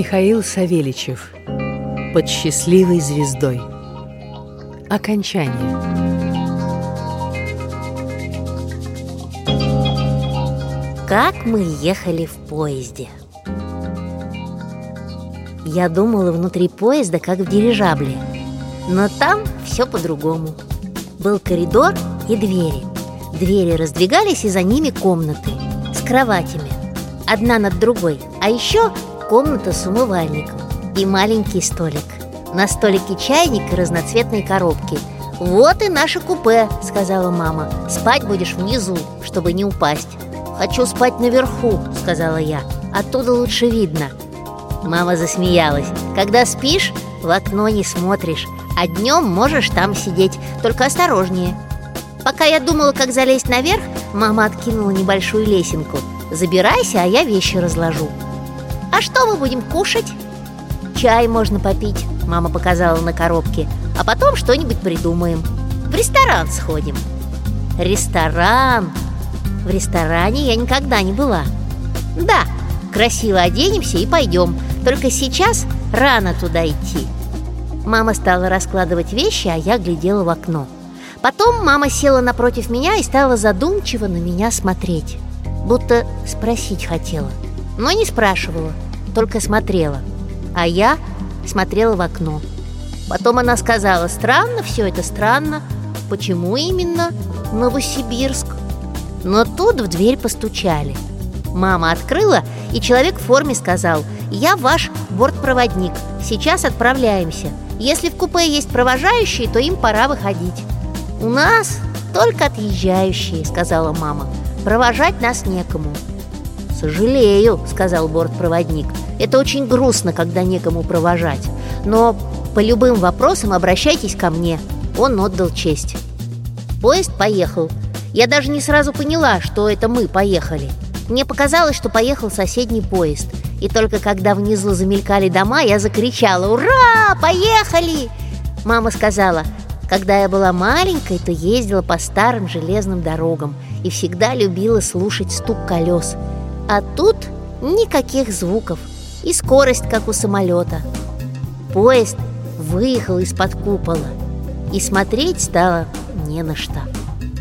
Михаил Савельичев Под счастливой звездой Окончание. Как мы ехали в поезде. Я думала внутри поезда, как в дирижабле Но там все по-другому. Был коридор и двери. Двери раздвигались, и за ними комнаты С кроватями. Одна над другой. А еще комната с умывальником и маленький столик. На столике чайник и разноцветные коробки. «Вот и наше купе», — сказала мама. «Спать будешь внизу, чтобы не упасть». «Хочу спать наверху», — сказала я. «Оттуда лучше видно». Мама засмеялась. «Когда спишь, в окно не смотришь, а днем можешь там сидеть, только осторожнее». Пока я думала, как залезть наверх, мама откинула небольшую лесенку. «Забирайся, а я вещи разложу». «А что мы будем кушать?» «Чай можно попить», — мама показала на коробке. «А потом что-нибудь придумаем. В ресторан сходим» «Ресторан?» В ресторане я никогда не была. «Да, красиво оденемся и пойдем. Только сейчас рано туда идти» Мама стала раскладывать вещи, а я глядела в окно. Потом мама села напротив меня и стала задумчиво на меня смотреть. Будто спросить хотела но не спрашивала, только смотрела. А я смотрела в окно. Потом она сказала, странно все это, странно. Почему именно Новосибирск? Но тут в дверь постучали. Мама открыла, и человек в форме сказал, я ваш бортпроводник, сейчас отправляемся. Если в купе есть провожающие, то им пора выходить. У нас только отъезжающие, сказала мама. Провожать нас некому. «Сожалею», — сказал бортпроводник. «Это очень грустно, когда некому провожать. Но по любым вопросам обращайтесь ко мне». Он отдал честь. Поезд поехал. Я даже не сразу поняла, что это мы поехали. Мне показалось, что поехал соседний поезд. И только когда внизу замелькали дома, я закричала «Ура! Поехали!» Мама сказала, когда я была маленькой, то ездила по старым железным дорогам и всегда любила слушать стук колес – а тут никаких звуков и скорость, как у самолета. Поезд выехал из-под купола, и смотреть стало не на что.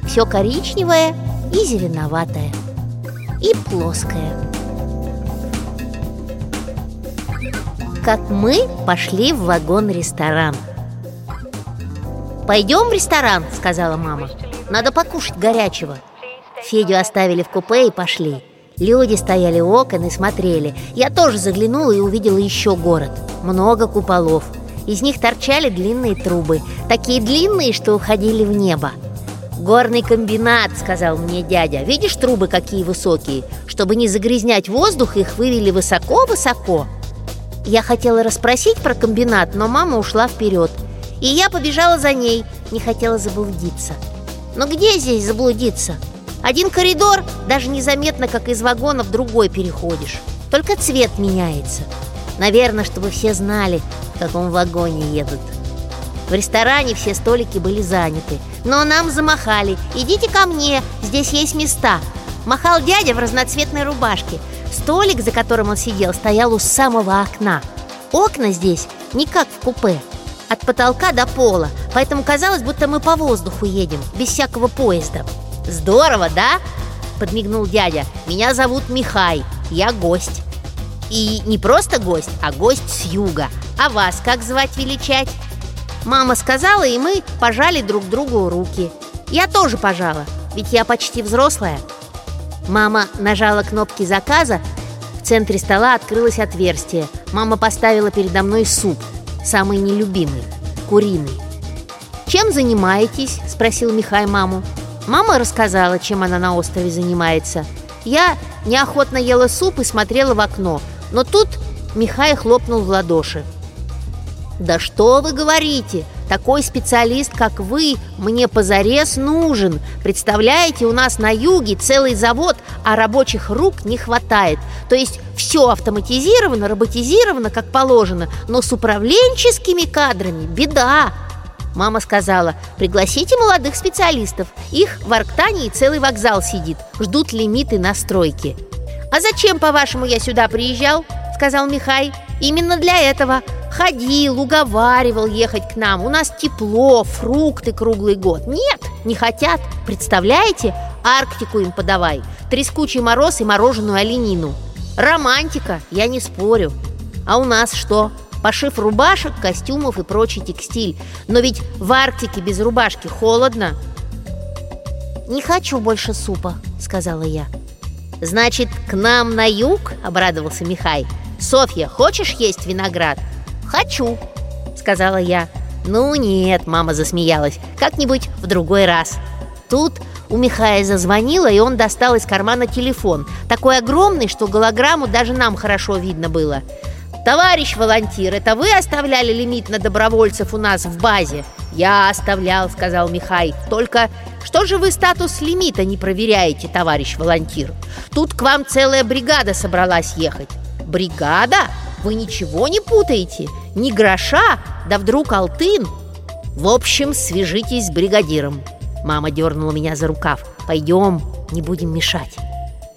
Все коричневое и зеленоватое, и плоское. Как мы пошли в вагон-ресторан. «Пойдем в ресторан», — сказала мама. «Надо покушать горячего». Федю оставили в купе и пошли. Люди стояли у окон и смотрели. Я тоже заглянула и увидела еще город. Много куполов. Из них торчали длинные трубы. Такие длинные, что уходили в небо. «Горный комбинат», — сказал мне дядя. «Видишь трубы какие высокие? Чтобы не загрязнять воздух, их вывели высоко-высоко». Я хотела расспросить про комбинат, но мама ушла вперед. И я побежала за ней, не хотела заблудиться. Но где здесь заблудиться? Один коридор, даже незаметно, как из вагона в другой переходишь. Только цвет меняется. Наверное, чтобы все знали, в каком вагоне едут. В ресторане все столики были заняты. Но нам замахали. «Идите ко мне, здесь есть места». Махал дядя в разноцветной рубашке. Столик, за которым он сидел, стоял у самого окна. Окна здесь не как в купе, от потолка до пола, поэтому казалось, будто мы по воздуху едем, без всякого поезда. Здорово, да? Подмигнул дядя. Меня зовут Михай, я гость И не просто гость, а гость с юга. А вас как звать величать? Мама сказала, и мы пожали друг другу руки. Я тоже пожала, ведь я почти взрослая. Мама нажала кнопки заказа. В центре стола открылось отверстие. Мама поставила передо мной суп Самый нелюбимый, куриный. «Чем занимаетесь?» – спросил Михай маму Мама рассказала, чем она на острове занимается. Я неохотно ела суп и смотрела в окно, но тут Михай хлопнул в ладоши. «Да что вы говорите? Такой специалист, как вы, мне позарез нужен. Представляете, у нас на юге целый завод, а рабочих рук не хватает. То есть все автоматизировано, роботизировано, как положено, но с управленческими кадрами беда. Мама сказала, пригласите молодых специалистов. Их в Арктании целый вокзал сидит. Ждут лимиты на стройке А зачем, по-вашему, я сюда приезжал? Сказал Михай. Именно для этого. Ходил, уговаривал ехать к нам. У нас тепло, фрукты круглый год. Нет, не хотят, представляете? Арктику им подавай. Трескучий мороз и мороженую оленину. Романтика, я не спорю. А у нас что? Пошив рубашек, костюмов и прочий текстиль. Но ведь в Арктике без рубашки холодно. «Не хочу больше супа», — сказала я. «Значит, к нам на юг?» — обрадовался Михай. «Софья, хочешь есть виноград?» «Хочу», — сказала я. «Ну нет», — мама засмеялась, «как-нибудь в другой раз». Тут у Михая зазвонило, и он достал из кармана телефон. Такой огромный, что голограмму даже нам хорошо видно было «Товарищ волонтир, это вы оставляли лимит на добровольцев у нас в базе?» «Я оставлял», — сказал Михай «Только что же вы статус лимита не проверяете, товарищ волонтир? Тут к вам целая бригада собралась ехать». «Бригада? Вы ничего не путаете? Ни гроша? Да вдруг алтын?» «В общем, свяжитесь с бригадиром». Мама дернула меня за рукав. «Пойдем, не будем мешать».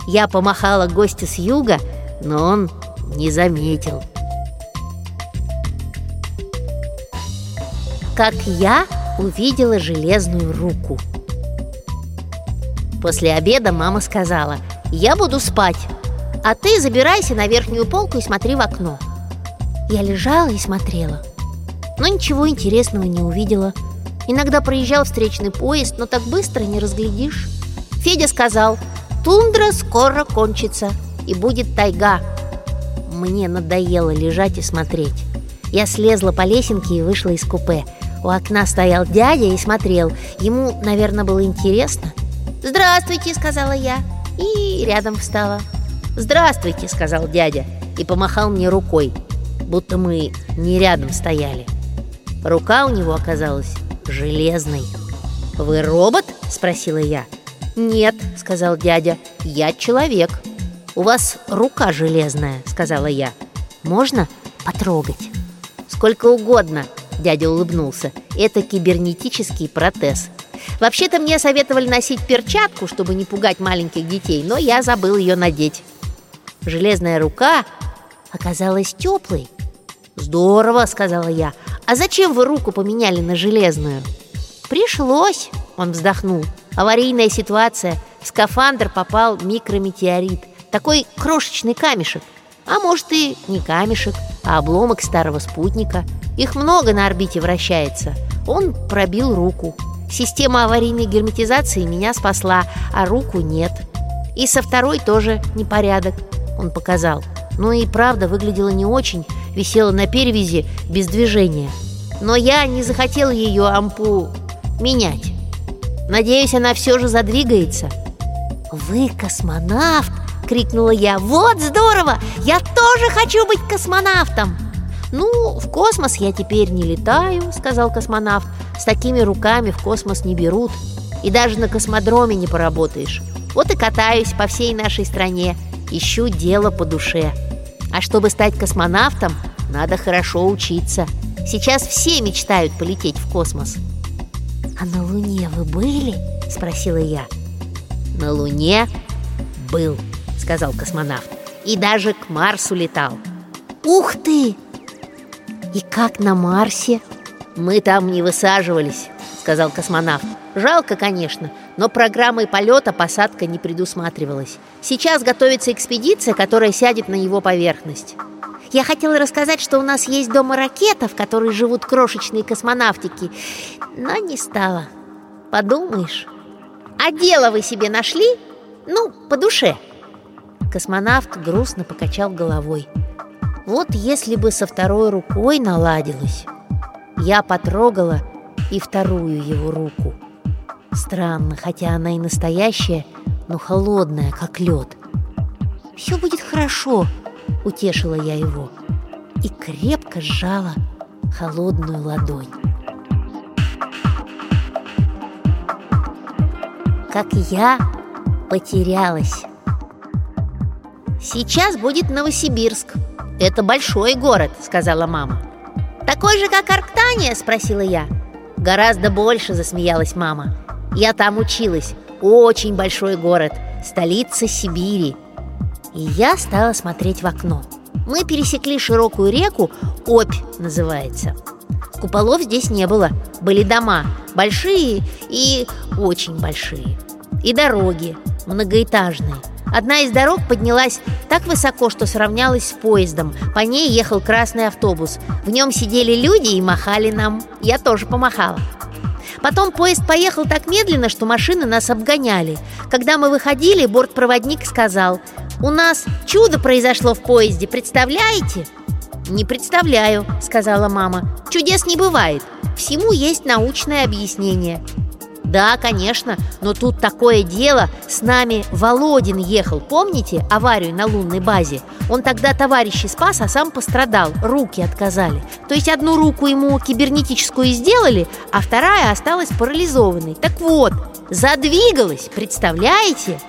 Я помахала гостю с юга, но он не заметил. Как я увидела железную руку. После обеда мама сказала, я буду спать, а ты забирайся на верхнюю полку и смотри в окно. Я лежала и смотрела, но ничего интересного не увидела. Иногда проезжал встречный поезд, но так быстро не разглядишь. Федя сказал, тундра скоро кончится и будет тайга. Мне надоело лежать и смотреть. Я слезла по лесенке и вышла из купе – у окна стоял дядя и смотрел. Ему, наверное, было интересно. «Здравствуйте», — сказала я, и рядом встала. «Здравствуйте», — сказал дядя и помахал мне рукой, будто мы не рядом стояли. Рука у него оказалась железной. «Вы робот?» — спросила я. «Нет», — сказал дядя, — «я человек». «У вас рука железная», — сказала я. «Можно потрогать?» «Сколько угодно», Дядя улыбнулся. Это кибернетический протез. Вообще-то мне советовали носить перчатку, чтобы не пугать маленьких детей, но я забыл ее надеть. Железная рука оказалась теплой. «Здорово», — сказала я. «А зачем вы руку поменяли на железную?» «Пришлось», — он вздохнул. «Аварийная ситуация. В скафандр попал микрометеорит. Такой крошечный камешек. А может и не камешек, а обломок старого спутника. Их много на орбите вращается. Он пробил руку. Система аварийной герметизации меня спасла, а руку нет. И со второй тоже непорядок, он показал. Ну и правда выглядела не очень, висела на перевязи без движения. Но я не захотел ее ампу менять. Надеюсь, она все же задвигается. «Вы космонавт!» — крикнула я. «Вот здорово! Я тоже хочу быть космонавтом!» «Ну, в космос я теперь не летаю», — сказал космонавт. «С такими руками в космос не берут, и даже на космодроме не поработаешь. Вот и катаюсь по всей нашей стране, ищу дело по душе. А чтобы стать космонавтом, надо хорошо учиться. Сейчас все мечтают полететь в космос». «А на Луне вы были?» — спросила я. «На Луне был», — сказал космонавт. «И даже к Марсу летал». «Ух ты!» «И как на Марсе?» «Мы там не высаживались», — сказал космонавт. «Жалко, конечно, но программой полета посадка не предусматривалась. Сейчас готовится экспедиция, которая сядет на его поверхность». Я хотела рассказать, что у нас есть дома ракета, в которой живут крошечные космонавтики, но не стала. Подумаешь. А дело вы себе нашли? Ну, по душе. Космонавт грустно покачал головой. Вот если бы со второй рукой наладилось. Я потрогала и вторую его руку. Странно, хотя она и настоящая, но холодная, как лед. «Все будет хорошо», — утешила я его и крепко сжала холодную ладонь. Как я потерялась. Сейчас будет Новосибирск, «Это большой город», — сказала мама «Такой же, как Арктания?» — спросила я «Гораздо больше», — засмеялась мама «Я там училась. Очень большой город, столица Сибири». И я стала смотреть в окно Мы пересекли широкую реку, Обь называется. Куполов здесь не было, были дома, большие и очень большие. И дороги, многоэтажные. Одна из дорог поднялась так высоко, что сравнялась с поездом. По ней ехал красный автобус. В нем сидели люди и махали нам. Я тоже помахала. Потом поезд поехал так медленно, что машины нас обгоняли. Когда мы выходили, бортпроводник сказал «У нас чудо произошло в поезде, представляете?» «Не представляю», — сказала мама «Чудес не бывает, всему есть научное объяснение» Да, конечно, но тут такое дело. С нами Володин ехал, помните аварию на лунной базе? Он тогда товарищи спас, а сам пострадал, руки отказали. То есть одну руку ему кибернетическую сделали, а вторая осталась парализованной. Так вот, задвигалась, представляете?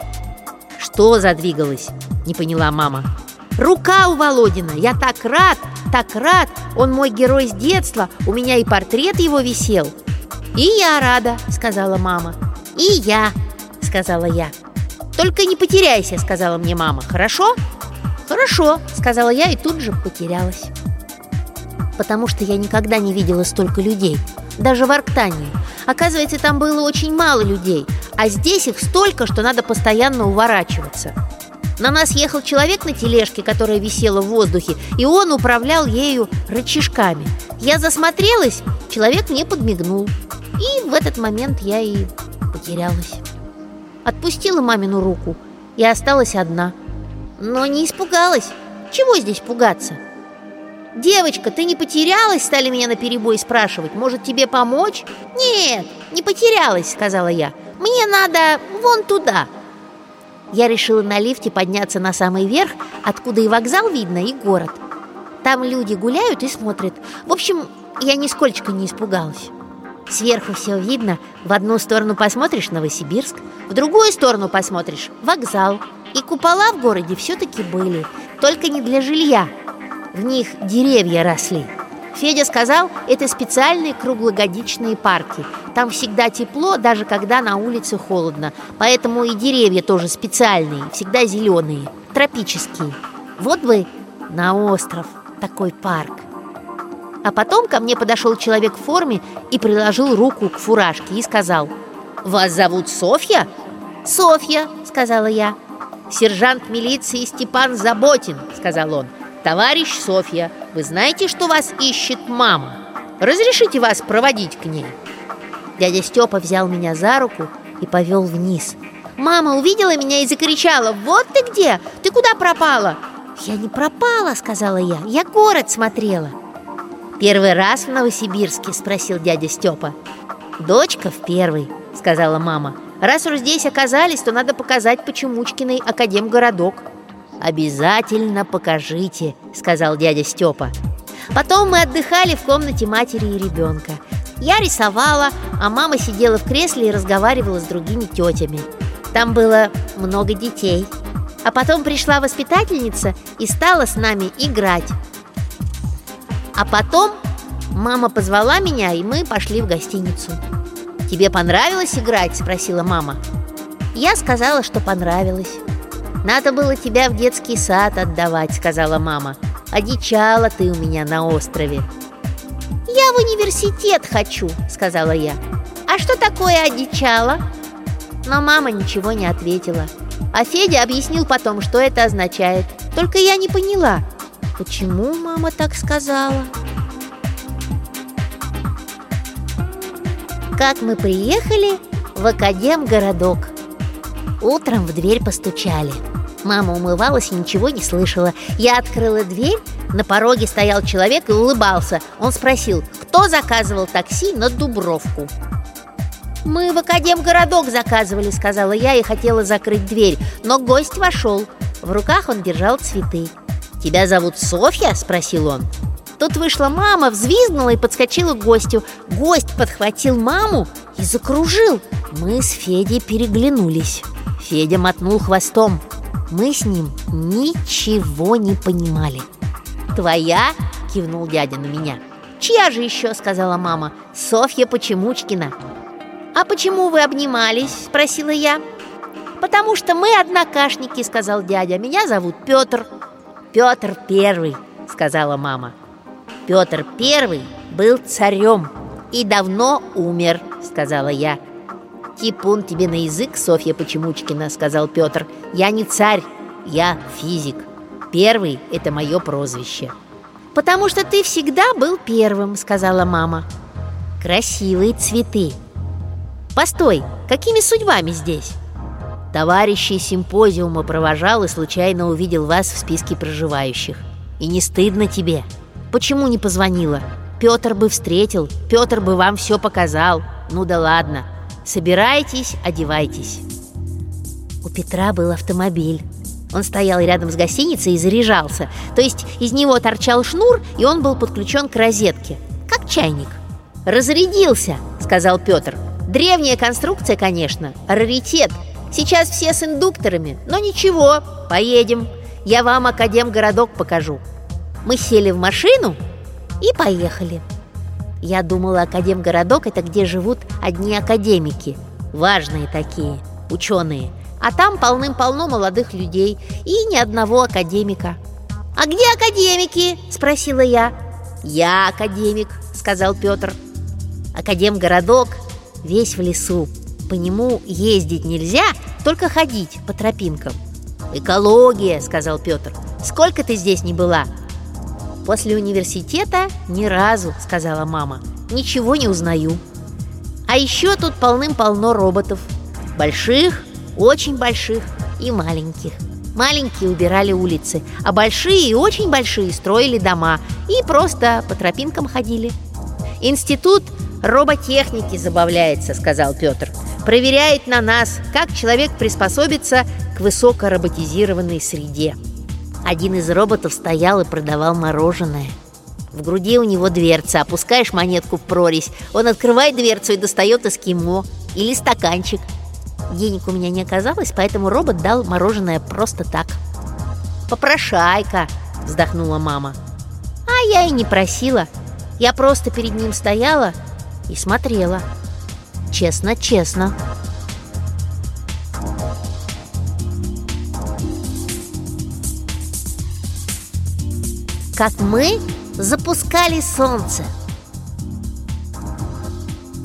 Что задвигалась? Не поняла мама. Рука у Володина, я так рад, так рад. Он мой герой с детства, у меня и портрет его висел «И я рада», — сказала мама. «И я», — сказала я. «Только не потеряйся», — сказала мне мама. «Хорошо?» «Хорошо», — сказала я и тут же потерялась. Потому что я никогда не видела столько людей Даже в Арктании Оказывается, там было очень мало людей А здесь их столько, что надо постоянно уворачиваться на нас ехал человек на тележке, которая висела в воздухе, и он управлял ею рычажками. Я засмотрелась, человек мне подмигнул. И в этот момент я и потерялась. Отпустила мамину руку и осталась одна. Но не испугалась. Чего здесь пугаться? «Девочка, ты не потерялась?» Стали меня на перебой спрашивать «Может, тебе помочь?» «Нет, не потерялась», сказала я «Мне надо вон туда» Я решила на лифте подняться на самый верх Откуда и вокзал видно, и город Там люди гуляют и смотрят В общем, я нисколько не испугалась Сверху все видно. В одну сторону посмотришь Новосибирск, в другую сторону посмотришь вокзал. И купола в городе все-таки были, только не для жилья. В них деревья росли. Федя сказал, это специальные круглогодичные парки. Там всегда тепло, даже когда на улице холодно. Поэтому и деревья тоже специальные, всегда зеленые, тропические. Вот бы на остров такой парк. А потом ко мне подошел человек в форме и приложил руку к фуражке и сказал «Вас зовут Софья?» «Софья», — сказала я «Сержант милиции Степан Заботин», — сказал он «Товарищ Софья, вы знаете, что вас ищет мама? Разрешите вас проводить к ней?» Дядя Степа взял меня за руку и повел вниз Мама увидела меня и закричала «Вот ты где! Ты куда пропала?» «Я не пропала», — сказала я, — «я город смотрела» «Первый раз в Новосибирске?» – спросил дядя Степа. «Дочка в первый», – сказала мама. «Раз уж здесь оказались, то надо показать Почемучкиной академгородок». «Обязательно покажите», – сказал дядя Степа. Потом мы отдыхали в комнате матери и ребенка. Я рисовала, а мама сидела в кресле и разговаривала с другими тетями. Там было много детей. А потом пришла воспитательница и стала с нами играть. А потом мама позвала меня, и мы пошли в гостиницу. «Тебе понравилось играть?» – спросила мама. Я сказала, что понравилось. «Надо было тебя в детский сад отдавать», – сказала мама. «Одичала ты у меня на острове». «Я в университет хочу», – сказала я. «А что такое одичала?» Но мама ничего не ответила. А Федя объяснил потом, что это означает. Только я не поняла – Почему мама так сказала? Как мы приехали в Академгородок Утром в дверь постучали. Мама умывалась и ничего не слышала. Я открыла дверь, на пороге стоял человек и улыбался. Он спросил, кто заказывал такси на Дубровку? «Мы в Академгородок заказывали», — сказала я и хотела закрыть дверь. Но гость вошел. В руках он держал цветы. «Тебя зовут Софья?» – спросил он. Тут вышла мама, взвизгнула и подскочила к гостю. Гость подхватил маму и закружил. Мы с Федей переглянулись. Федя мотнул хвостом. Мы с ним ничего не понимали. «Твоя?» – кивнул дядя на меня. «Чья же еще?» – сказала мама. «Софья Почемучкина». «А почему вы обнимались?» – спросила я. «Потому что мы однокашники», – сказал дядя. «Меня зовут Петр». Петр Первый, сказала мама. Петр Первый был царем и давно умер, сказала я. Типун тебе на язык, Софья Почемучкина, сказал Петр. Я не царь, я физик. Первый – это мое прозвище. Потому что ты всегда был первым, сказала мама. Красивые цветы. Постой, какими судьбами здесь? Товарищей симпозиума провожал и случайно увидел вас в списке проживающих. И не стыдно тебе? Почему не позвонила? Петр бы встретил, Петр бы вам все показал. Ну да ладно. Собирайтесь, одевайтесь. У Петра был автомобиль. Он стоял рядом с гостиницей и заряжался. То есть из него торчал шнур, и он был подключен к розетке, как чайник. «Разрядился», — сказал Петр. «Древняя конструкция, конечно, раритет. Сейчас все с индукторами, но ничего, поедем. Я вам Академгородок покажу». Мы сели в машину и поехали. Я думала, Академгородок – это где живут одни академики, важные такие, ученые – а там полным-полно молодых людей и ни одного академика. «А где академики?» – спросила я. «Я академик», – сказал Петр. Академгородок весь в лесу. По нему ездить нельзя, только ходить по тропинкам. «Экология», – сказал Петр. «Сколько ты здесь не была?» «После университета ни разу», – сказала мама. «Ничего не узнаю». «А еще тут полным-полно роботов. Больших очень больших и маленьких. Маленькие убирали улицы, а большие и очень большие строили дома и просто по тропинкам ходили. «Институт роботехники забавляется», — сказал Петр. «Проверяет на нас, как человек приспособится к высокороботизированной среде». Один из роботов стоял и продавал мороженое. В груди у него дверца, опускаешь монетку в прорезь, он открывает дверцу и достает эскимо или стаканчик – Денег у меня не оказалось, поэтому робот дал мороженое просто так. «Попрошайка!» – вздохнула мама. А я и не просила. Я просто перед ним стояла и смотрела. Честно-честно. Как мы запускали солнце.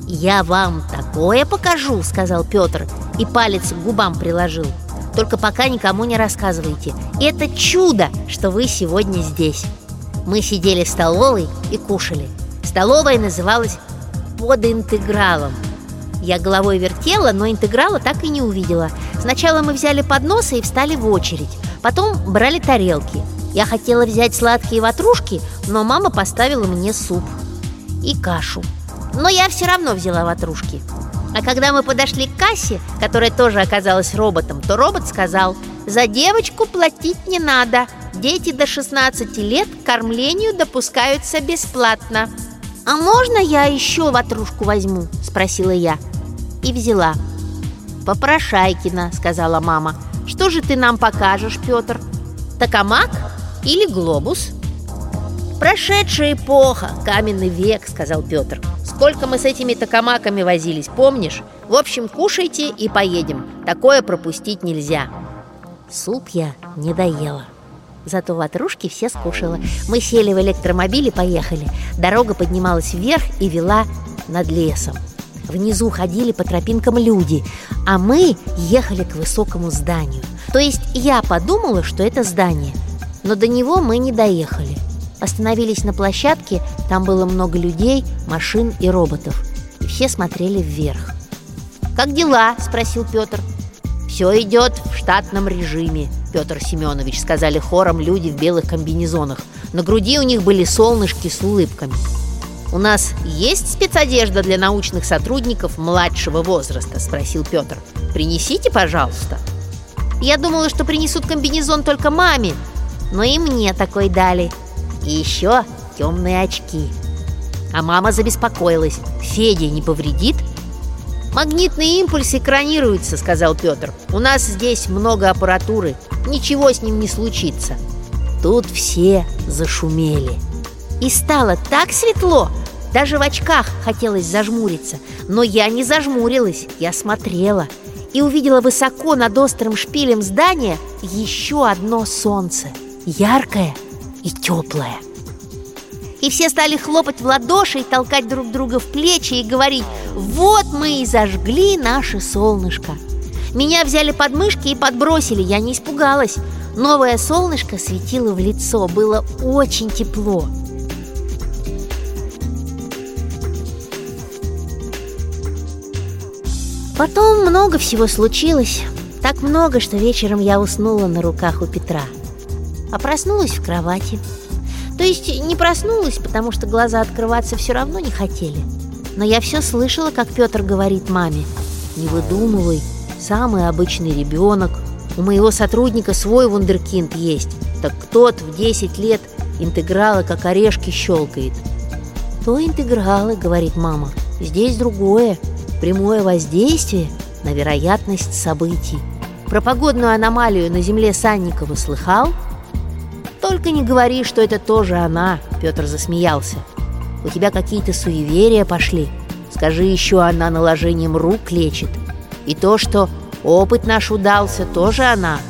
«Я вам такое покажу», — сказал Петр и палец к губам приложил. Только пока никому не рассказывайте. Это чудо, что вы сегодня здесь. Мы сидели в столовой и кушали. Столовая называлась «Под интегралом». Я головой вертела, но интеграла так и не увидела. Сначала мы взяли подносы и встали в очередь. Потом брали тарелки. Я хотела взять сладкие ватрушки, но мама поставила мне суп и кашу. Но я все равно взяла ватрушки. А когда мы подошли к кассе, которая тоже оказалась роботом, то робот сказал «За девочку платить не надо. Дети до 16 лет к кормлению допускаются бесплатно». «А можно я еще ватрушку возьму?» – спросила я. И взяла. «Попрошайкина», – сказала мама. «Что же ты нам покажешь, Петр? Токамак или глобус?» «Прошедшая эпоха, каменный век», — сказал Петр. «Сколько мы с этими токамаками возились, помнишь? В общем, кушайте и поедем. Такое пропустить нельзя». Суп я не доела. Зато ватрушки все скушала. Мы сели в электромобиль и поехали. Дорога поднималась вверх и вела над лесом. Внизу ходили по тропинкам люди, а мы ехали к высокому зданию. То есть я подумала, что это здание, но до него мы не доехали. Остановились на площадке, там было много людей, машин и роботов. И все смотрели вверх. «Как дела?» – спросил Петр. «Все идет в штатном режиме», – Петр Семенович, сказали хором люди в белых комбинезонах. На груди у них были солнышки с улыбками. «У нас есть спецодежда для научных сотрудников младшего возраста?» – спросил Петр. «Принесите, пожалуйста». Я думала, что принесут комбинезон только маме, но и мне такой дали – и еще темные очки. А мама забеспокоилась. Федя не повредит? «Магнитные импульсы экранируются», — сказал Петр. «У нас здесь много аппаратуры. Ничего с ним не случится». Тут все зашумели. И стало так светло, даже в очках хотелось зажмуриться. Но я не зажмурилась, я смотрела и увидела высоко над острым шпилем здания еще одно солнце — яркое и теплое. И все стали хлопать в ладоши и толкать друг друга в плечи и говорить «Вот мы и зажгли наше солнышко». Меня взяли под мышки и подбросили, я не испугалась. Новое солнышко светило в лицо, было очень тепло. Потом много всего случилось. Так много, что вечером я уснула на руках у Петра. А проснулась в кровати. То есть не проснулась, потому что глаза открываться все равно не хотели. Но я все слышала, как Петр говорит маме. Не выдумывай, самый обычный ребенок. У моего сотрудника свой вундеркинд есть. Так тот в 10 лет интегралы как орешки щелкает. То интегралы, говорит мама. Здесь другое, прямое воздействие на вероятность событий. Про погодную аномалию на земле Санникова слыхал? Только не говори, что это тоже она, Петр засмеялся. У тебя какие-то суеверия пошли. Скажи еще, она наложением рук лечит. И то, что опыт наш удался, тоже она.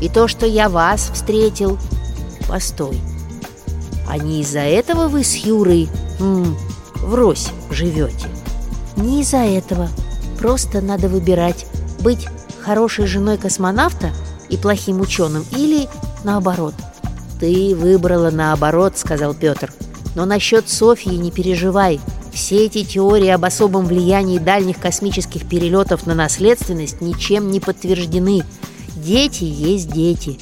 И то, что я вас встретил. Постой. А не из-за этого вы с Юрой м, врозь живете? Не из-за этого. Просто надо выбирать, быть хорошей женой космонавта и плохим ученым или наоборот – «Ты выбрала наоборот», — сказал Петр. «Но насчет Софьи не переживай. Все эти теории об особом влиянии дальних космических перелетов на наследственность ничем не подтверждены. Дети есть дети.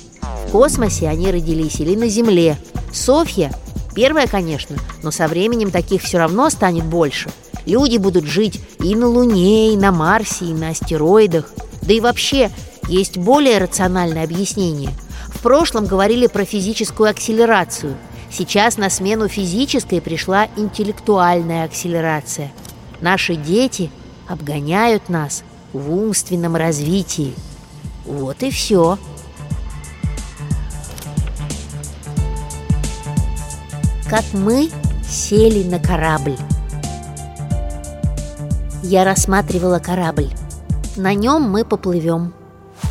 В космосе они родились или на Земле. Софья Первая, конечно, но со временем таких все равно станет больше. Люди будут жить и на Луне, и на Марсе, и на астероидах. Да и вообще, есть более рациональное объяснение – в прошлом говорили про физическую акселерацию. Сейчас на смену физической пришла интеллектуальная акселерация. Наши дети обгоняют нас в умственном развитии. Вот и все. Как мы сели на корабль. Я рассматривала корабль. На нем мы поплывем.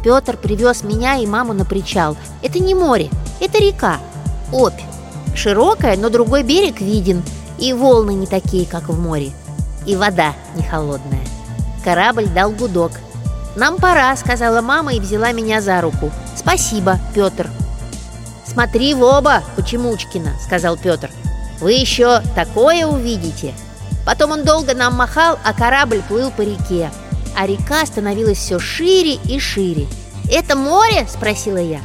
Петр привез меня и маму на причал. Это не море, это река, Обь. Широкая, но другой берег виден, и волны не такие, как в море. И вода не холодная. Корабль дал гудок. «Нам пора», — сказала мама и взяла меня за руку. «Спасибо, Петр». «Смотри в оба, Почемучкина», — сказал Петр. «Вы еще такое увидите». Потом он долго нам махал, а корабль плыл по реке а река становилась все шире и шире. «Это море?» – спросила я.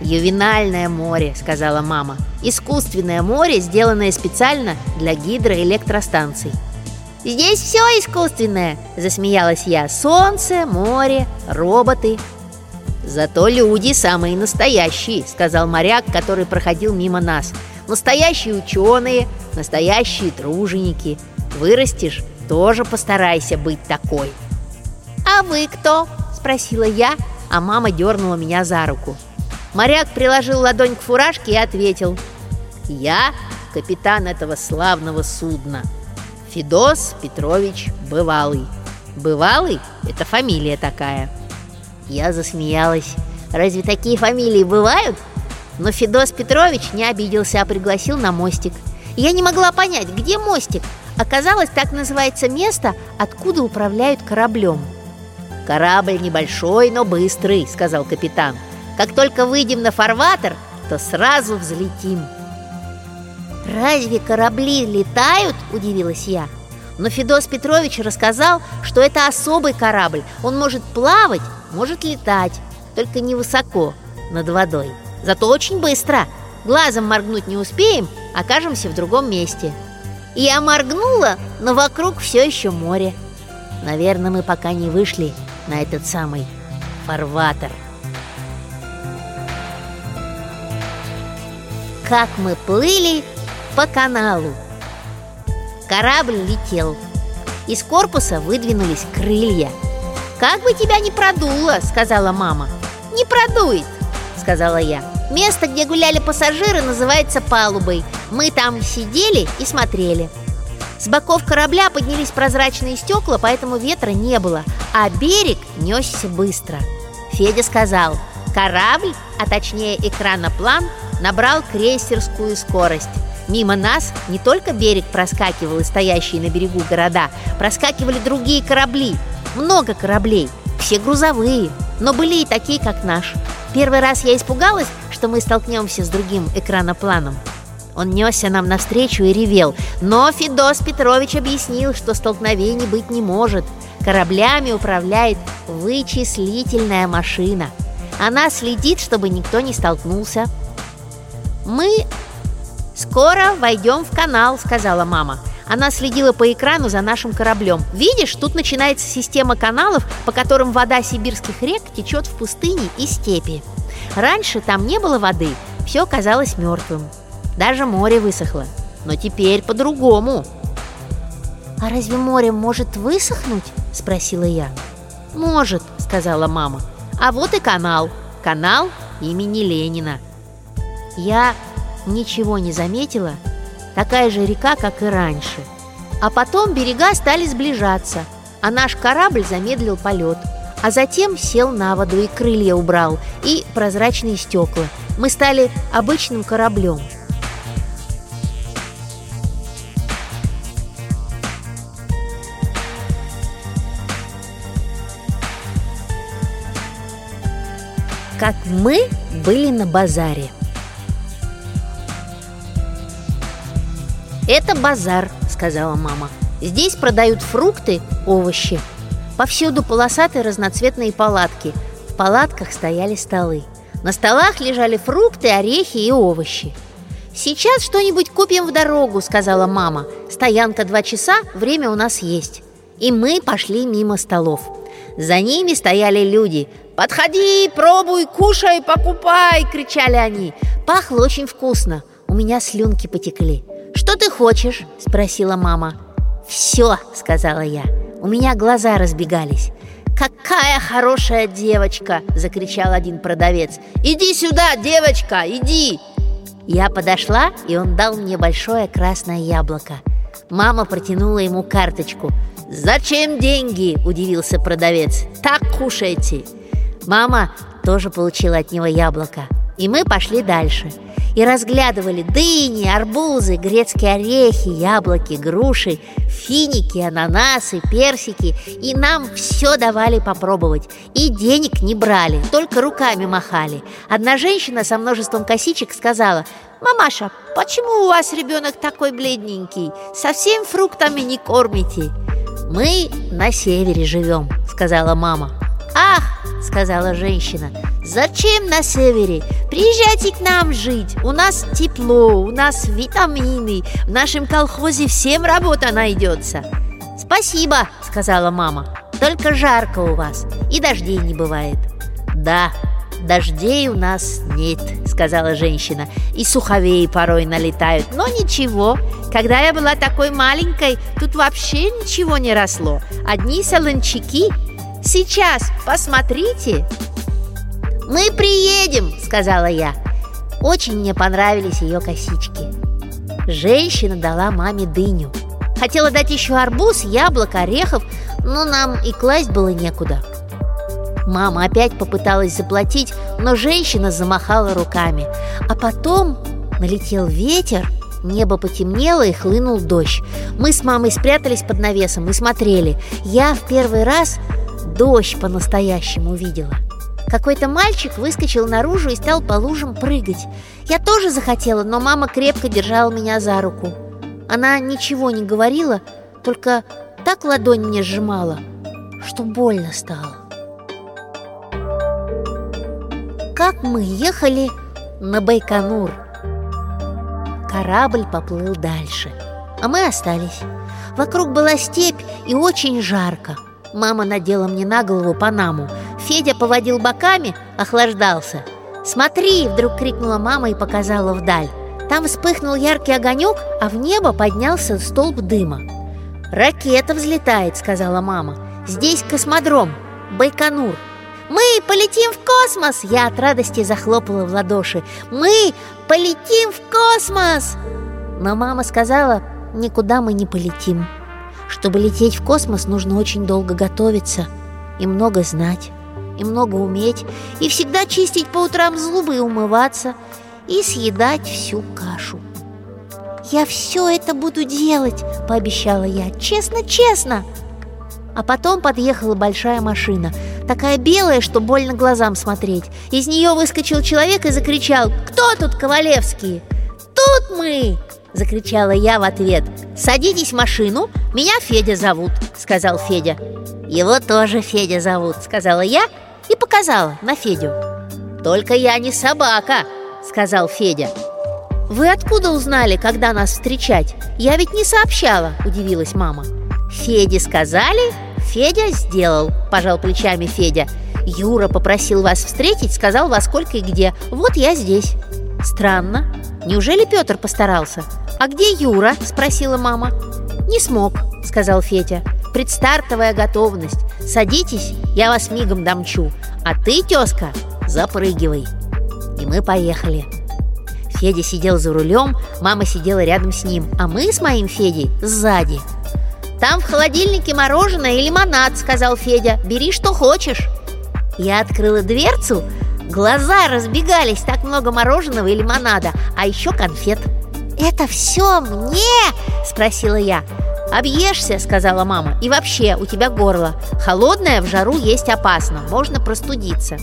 «Ювенальное море», – сказала мама. «Искусственное море, сделанное специально для гидроэлектростанций». «Здесь все искусственное», – засмеялась я. «Солнце, море, роботы». «Зато люди самые настоящие», – сказал моряк, который проходил мимо нас. «Настоящие ученые, настоящие труженики. Вырастешь, тоже постарайся быть такой». «А вы кто?» – спросила я, а мама дернула меня за руку. Моряк приложил ладонь к фуражке и ответил «Я капитан этого славного судна, Федос Петрович Бывалый. Бывалый – это фамилия такая». Я засмеялась. «Разве такие фамилии бывают?» Но Федос Петрович не обиделся, а пригласил на мостик. Я не могла понять, где мостик. Оказалось, так называется место, откуда управляют кораблем – «Корабль небольшой, но быстрый», — сказал капитан. «Как только выйдем на фарватер, то сразу взлетим». «Разве корабли летают?» – удивилась я. Но Федос Петрович рассказал, что это особый корабль. Он может плавать, может летать, только не высоко, над водой. Зато очень быстро. Глазом моргнуть не успеем, окажемся в другом месте. Я моргнула, но вокруг все еще море. Наверное, мы пока не вышли на этот самый фарватер. Как мы плыли по каналу. Корабль летел. Из корпуса выдвинулись крылья. «Как бы тебя не продуло!» — сказала мама. «Не продует!» — сказала я. Место, где гуляли пассажиры, называется палубой. Мы там сидели и смотрели. С боков корабля поднялись прозрачные стекла, поэтому ветра не было, а берег несся быстро. Федя сказал, корабль, а точнее экраноплан, набрал крейсерскую скорость. Мимо нас не только берег проскакивал и стоящие на берегу города, проскакивали другие корабли. Много кораблей, все грузовые, но были и такие, как наш. Первый раз я испугалась, что мы столкнемся с другим экранопланом. Он несся нам навстречу и ревел, но Федос Петрович объяснил, что столкновений быть не может. Кораблями управляет вычислительная машина. Она следит, чтобы никто не столкнулся. «Мы скоро войдем в канал», — сказала мама. Она следила по экрану за нашим кораблем. Видишь, тут начинается система каналов, по которым вода сибирских рек течет в пустыне и степи. Раньше там не было воды, все казалось мертвым. Даже море высохло. Но теперь по-другому. «А разве море может высохнуть?» – спросила я. «Может», – сказала мама. «А вот и канал. Канал имени Ленина». Я ничего не заметила, такая же река, как и раньше. А потом берега стали сближаться, а наш корабль замедлил полет, а затем сел на воду и крылья убрал, и прозрачные стекла. Мы стали обычным кораблем. Как мы были на базаре – «Это базар», — сказала мама. «Здесь продают фрукты, овощи. Повсюду полосатые разноцветные палатки. В палатках стояли столы. На столах лежали фрукты, орехи и овощи. «Сейчас что-нибудь купим в дорогу», — сказала мама. «Стоянка два часа, время у нас есть». И мы пошли мимо столов. За ними стояли люди. «Подходи, пробуй, кушай, покупай!» — кричали они. Пахло очень вкусно. У меня слюнки потекли. «Что ты хочешь?» – спросила мама. «Все», – сказала я. У меня глаза разбегались. «Какая хорошая девочка!» – закричал один продавец. «Иди сюда, девочка, иди!» Я подошла, и он дал мне большое красное яблоко. Мама протянула ему карточку. «Зачем деньги?» – удивился продавец. «Так кушайте!» Мама тоже получила от него яблоко. И мы пошли дальше – и разглядывали дыни, арбузы, грецкие орехи, яблоки, груши, финики, ананасы, персики. И нам все давали попробовать. И денег не брали, только руками махали. Одна женщина со множеством косичек сказала, «Мамаша, почему у вас ребенок такой бледненький? Совсем фруктами не кормите?» «Мы на севере живем», — сказала мама. «Ах!» — сказала женщина. «Зачем на севере? Приезжайте к нам жить. У нас тепло, у нас витамины. В нашем колхозе всем работа найдется». «Спасибо», — сказала мама. «Только жарко у вас, и дождей не бывает». «Да, дождей у нас нет», — сказала женщина. «И суховеи порой налетают, но ничего. Когда я была такой маленькой, тут вообще ничего не росло. Одни солончаки Сейчас, посмотрите!» «Мы приедем!» — сказала я. Очень мне понравились ее косички. Женщина дала маме дыню. Хотела дать еще арбуз, яблоко, орехов, но нам и класть было некуда. Мама опять попыталась заплатить, но женщина замахала руками. А потом налетел ветер, небо потемнело и хлынул дождь. Мы с мамой спрятались под навесом и смотрели. Я в первый раз дождь по-настоящему видела. Какой-то мальчик выскочил наружу и стал по лужам прыгать. Я тоже захотела, но мама крепко держала меня за руку. Она ничего не говорила, только так ладонь мне сжимала, что больно стало. Как мы ехали на Байконур. Корабль поплыл дальше, а мы остались. Вокруг была степь и очень жарко. Мама надела мне на голову панаму. Федя поводил боками, охлаждался. «Смотри!» – вдруг крикнула мама и показала вдаль. Там вспыхнул яркий огонек, а в небо поднялся столб дыма. «Ракета взлетает», – сказала мама. «Здесь космодром, Байконур». «Мы полетим в космос!» Я от радости захлопала в ладоши. «Мы полетим в космос!» Но мама сказала, никуда мы не полетим. Чтобы лететь в космос, нужно очень долго готовиться и много знать, и много уметь, и всегда чистить по утрам зубы и умываться, и съедать всю кашу. «Я все это буду делать», — пообещала я, честно-честно. А потом подъехала большая машина, такая белая, что больно глазам смотреть. Из нее выскочил человек и закричал «Кто тут Ковалевские?» «Тут мы!» – закричала я в ответ. «Садитесь в машину, меня Федя зовут», – сказал Федя. «Его тоже Федя зовут», – сказала я и показала на Федю. «Только я не собака», – сказал Федя. «Вы откуда узнали, когда нас встречать? Я ведь не сообщала», – удивилась мама. «Феде сказали, Федя сделал», – пожал плечами Федя. «Юра попросил вас встретить, сказал во сколько и где, вот я здесь» Странно, неужели Петр постарался? «А где Юра?» – спросила мама «Не смог», – сказал Федя Предстартовая готовность Садитесь, я вас мигом домчу А ты, тезка, запрыгивай И мы поехали Федя сидел за рулем, мама сидела рядом с ним, а мы с моим Федей сзади. «Там в холодильнике мороженое и лимонад», — сказал Федя. «Бери, что хочешь». Я открыла дверцу, глаза разбегались, так много мороженого и лимонада, а еще конфет. «Это все мне?» — спросила я. «Объешься», — сказала мама, — «и вообще, у тебя горло. Холодное в жару есть опасно, можно простудиться».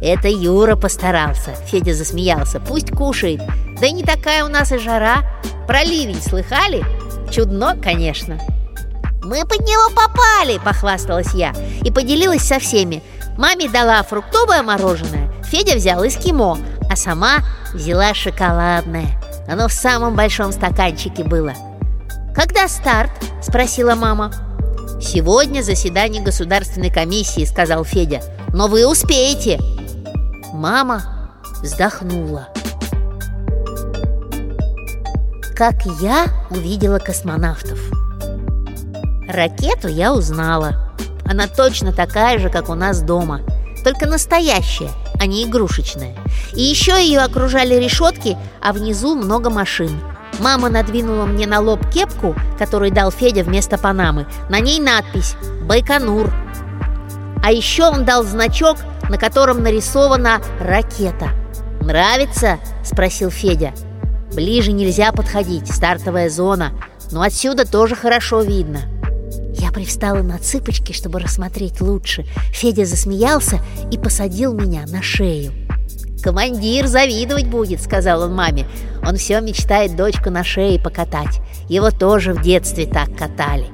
«Это Юра постарался», — Федя засмеялся. «Пусть кушает. Да и не такая у нас и жара. Про ливень слыхали? Чудно, конечно». «Мы под него попали!» – похвасталась я и поделилась со всеми. Маме дала фруктовое мороженое, Федя взял эскимо, а сама взяла шоколадное. Оно в самом большом стаканчике было. «Когда старт?» – спросила мама. «Сегодня заседание государственной комиссии», – сказал Федя. «Но вы успеете!» Мама вздохнула. Как я увидела космонавтов. Ракету я узнала. Она точно такая же, как у нас дома, только настоящая, а не игрушечная. И еще ее окружали решетки, а внизу много машин. Мама надвинула мне на лоб кепку, которую дал Федя вместо Панамы. На ней надпись «Байконур». А еще он дал значок на котором нарисована ракета. «Нравится?» – спросил Федя. «Ближе нельзя подходить, стартовая зона, но отсюда тоже хорошо видно». Я привстала на цыпочки, чтобы рассмотреть лучше. Федя засмеялся и посадил меня на шею. «Командир завидовать будет», — сказал он маме. «Он все мечтает дочку на шее покатать. Его тоже в детстве так катали».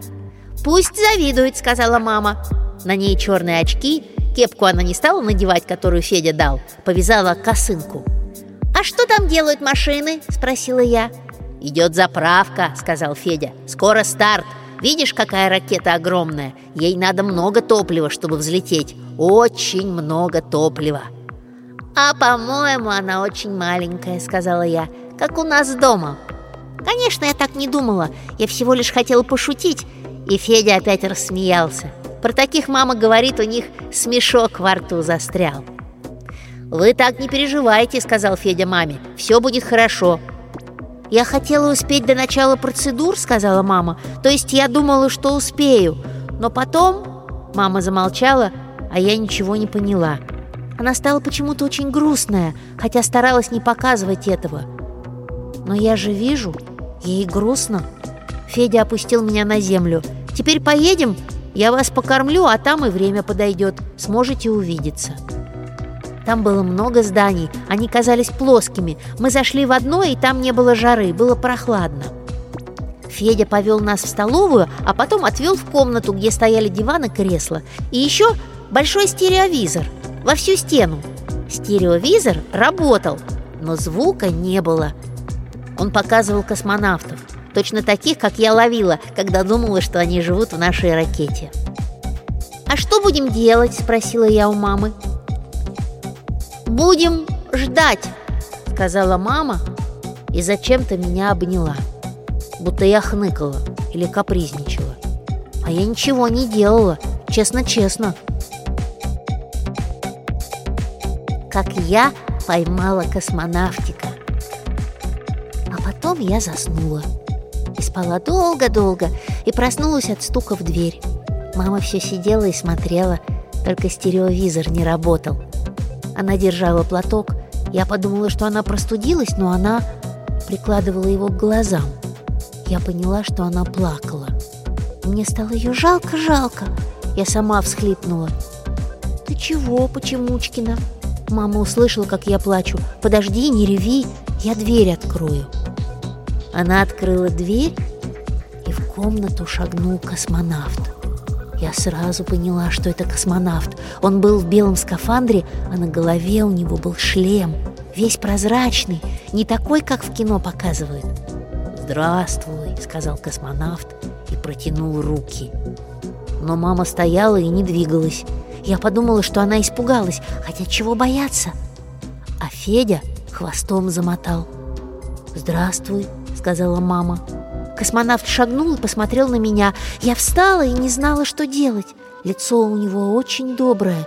«Пусть завидует», — сказала мама. На ней черные очки Кепку она не стала надевать, которую Федя дал, повязала косынку. «А что там делают машины?» – спросила я. «Идет заправка», – сказал Федя. «Скоро старт. Видишь, какая ракета огромная? Ей надо много топлива, чтобы взлететь. Очень много топлива». «А, по-моему, она очень маленькая», — сказала я, — «как у нас дома». Конечно, я так не думала, я всего лишь хотела пошутить, и Федя опять рассмеялся. Про таких мама говорит, у них смешок во рту застрял. «Вы так не переживайте», — сказал Федя маме. «Все будет хорошо». «Я хотела успеть до начала процедур», — сказала мама. «То есть я думала, что успею. Но потом...» Мама замолчала, а я ничего не поняла. Она стала почему-то очень грустная, хотя старалась не показывать этого. «Но я же вижу, ей грустно». Федя опустил меня на землю. «Теперь поедем?» Я вас покормлю, а там и время подойдет. Сможете увидеться». Там было много зданий, они казались плоскими. Мы зашли в одно, и там не было жары, было прохладно. Федя повел нас в столовую, а потом отвел в комнату, где стояли диван и кресла. И еще большой стереовизор во всю стену. Стереовизор работал, но звука не было. Он показывал космонавтов. Точно таких, как я ловила, когда думала, что они живут в нашей ракете. «А что будем делать?» – спросила я у мамы. «Будем ждать», – сказала мама и зачем-то меня обняла. Будто я хныкала или капризничала. А я ничего не делала, честно-честно. Как я поймала космонавтика. А потом я заснула и спала долго-долго, и проснулась от стука в дверь. Мама все сидела и смотрела, только стереовизор не работал. Она держала платок Я подумала, что она простудилась, но она прикладывала его к глазам. Я поняла, что она плакала. Мне стало ее жалко-жалко. Я сама всхлипнула. «Ты чего, Почемучкина?» Мама услышала, как я плачу. «Подожди, не реви, я дверь открою». Она открыла дверь, и в комнату шагнул космонавт. Я сразу поняла, что это космонавт. Он был в белом скафандре, а на голове у него был шлем, весь прозрачный, не такой, как в кино показывают. «Здравствуй», — сказал космонавт и протянул руки. Но мама стояла и не двигалась. Я подумала, что она испугалась, хотя чего бояться? А Федя хвостом замотал. «Здравствуй», — сказала мама. Космонавт шагнул и посмотрел на меня. Я встала и не знала, что делать. Лицо у него очень доброе.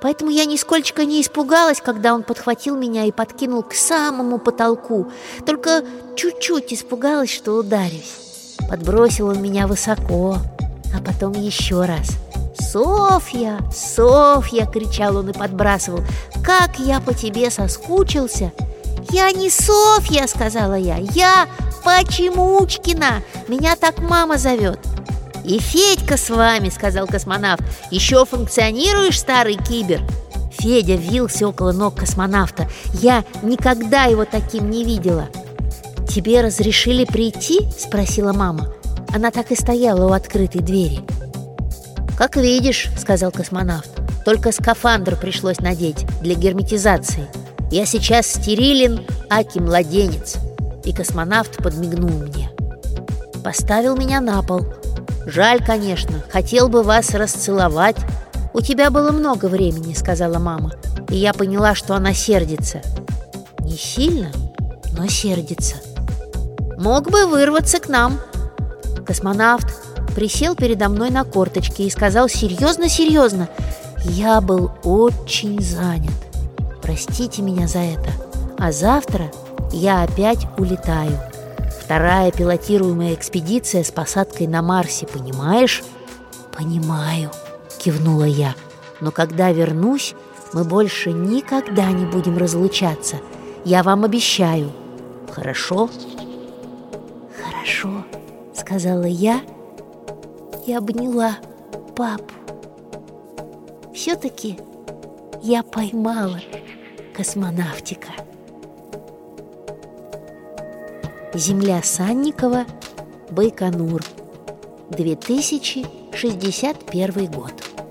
Поэтому я нисколько не испугалась, когда он подхватил меня и подкинул к самому потолку. Только чуть-чуть испугалась, что ударюсь. Подбросил он меня высоко, а потом еще раз. «Софья! Софья!» — кричал он и подбрасывал. «Как я по тебе соскучился!» «Я не Софья!» — сказала я. «Я Почемучкина! Меня так мама зовет!» «И Федька с вами!» — сказал космонавт. «Еще функционируешь, старый кибер?» Федя вился около ног космонавта. Я никогда его таким не видела. «Тебе разрешили прийти?» — спросила мама. Она так и стояла у открытой двери. «Как видишь», — сказал космонавт, — «только скафандр пришлось надеть для герметизации. Я сейчас стерилен, аки младенец» и космонавт подмигнул мне. Поставил меня на пол. «Жаль, конечно, хотел бы вас расцеловать. У тебя было много времени», — сказала мама. И я поняла, что она сердится. Не сильно, но сердится. «Мог бы вырваться к нам». Космонавт присел передо мной на корточки и сказал серьезно-серьезно, «Я был очень занят. Простите меня за это. А завтра я опять улетаю. Вторая пилотируемая экспедиция с посадкой на Марсе, понимаешь? Понимаю, кивнула я. Но когда вернусь, мы больше никогда не будем разлучаться. Я вам обещаю. Хорошо? Хорошо, сказала я и обняла папу. Все-таки я поймала космонавтика. Земля Санникова, Байконур, 2061 год.